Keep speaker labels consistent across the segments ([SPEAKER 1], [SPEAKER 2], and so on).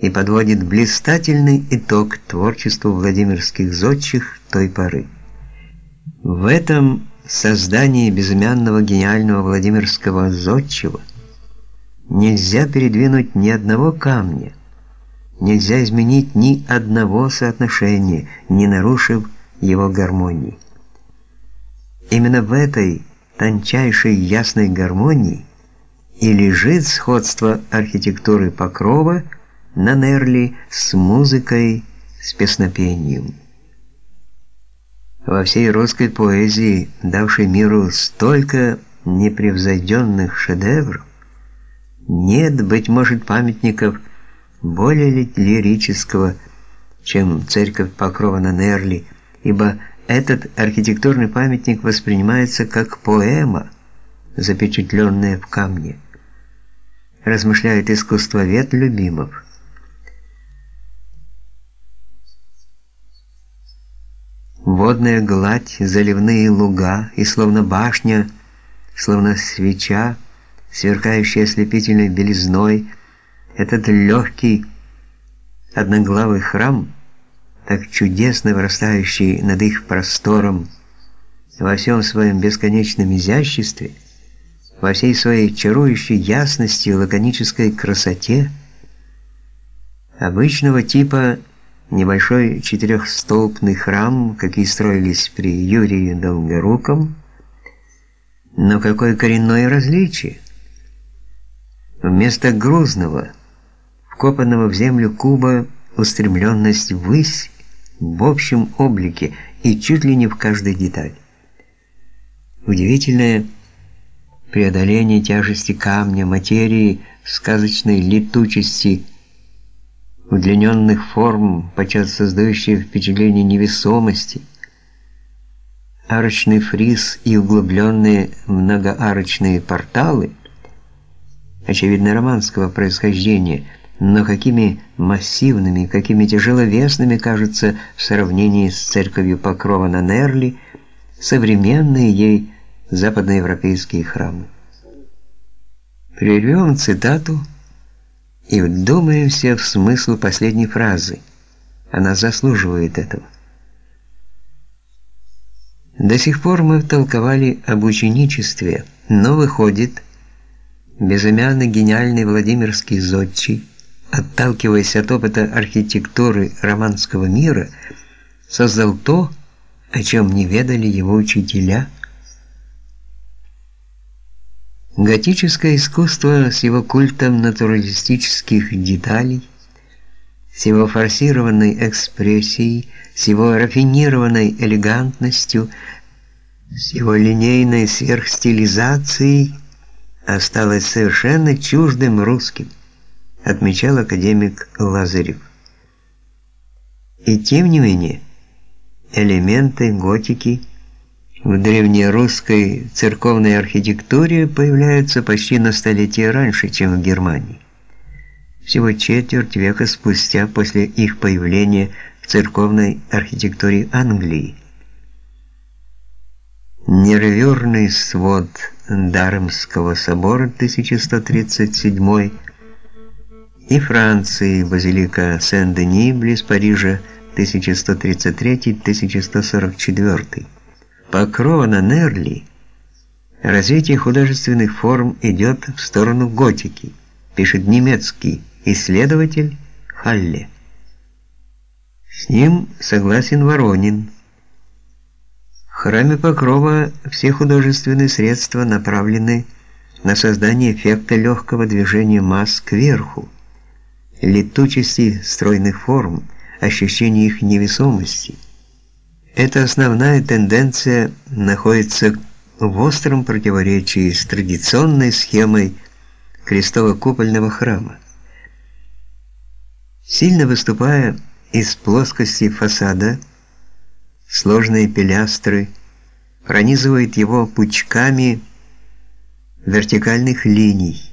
[SPEAKER 1] и подводит блистательный итог творчеству Владимирских зодчих той поры. В этом создании безымянного гениального Владимирского зодчего нельзя передвинуть ни одного камня, нельзя изменить ни одного соотношения, не нарушив его гармонии. Именно в этой тончайшей ясной гармонии и лежит сходство архитектуры Покрова на Нерли с музыкой, с песнопением. Во всей русской поэзии, давшей миру столько непревзойденных шедевров, нет, быть может, памятников более лирического, чем церковь Покрова на Нерли, ибо этот архитектурный памятник воспринимается как поэма, запечатленная в камне. Размышляет искусствовед Любимов. Водная гладь, заливные луга и словно башня, словно свеча, сверкающая ослепительной белизной, этот легкий одноглавый храм, так чудесно вырастающий над их простором, во всем своем бесконечном изяществе, во всей своей чарующей ясности и лаконической красоте, обычного типа небольшой четырехстолбный храм, какие строились при Юрии Долгоруком, но какое коренное различие? Вместо грузного, вкопанного в землю куба, устремленность ввысь в общем облике и чуть ли не в каждой детали. Удивительное преодоление тяжести камня, материи, сказочной летучести – удлиненных форм, подчас создающие впечатление невесомости, арочный фриз и углубленные многоарочные порталы, очевидно романского происхождения, но какими массивными, какими тяжеловесными кажутся в сравнении с церковью Покрова на Нерли современные ей западноевропейские храмы. Прервем цитату и вдумаемся в смысл последней фразы. Она заслуживает этого. До сих пор мы толковали об ученичестве, но выходит, безымянный гениальный Владимирский зодчий, отталкиваясь от опыта архитектуры романского мира, создал то, о чем не ведали его учителя – Готическое искусство с его культом натуралистических деталей, с его форсированной экспрессией, с его рафинированной элегантностью, с его линейной сверхстилизацией осталось совершенно чуждым русским, отмечал академик Лазарев. И тем не менее, элементы готики – в древнерусской церковной архитектуре появляются почти на столетие раньше, чем в Германии. Всего четверть века спустя после их появления в церковной архитектуре Англии. Нервюрный свод Дармского собора 1137 и Франции базилика Сен-Дени близ Парижа 1133-1144 покрова на Нерли, развитие художественных форм идет в сторону готики, пишет немецкий исследователь Халле. С ним согласен Воронин. В храме Покрова все художественные средства направлены на создание эффекта легкого движения масс кверху, летучести стройных форм, ощущения их невесомости – эта основная тенденция находится в остром противоречии с традиционной схемой крестово-купольного храма. Сильно выступая из плоскости фасада, сложные пилястры пронизывают его пучками вертикальных линий.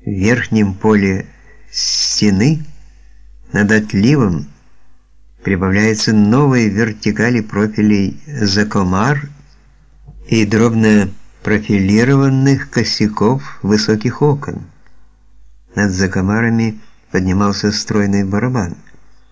[SPEAKER 1] В верхнем поле стены над отливом прибавляется новые вертикали профилей закомар и дробно профилированных косяков высоких окон. Над закомарами поднимался стройный барабан.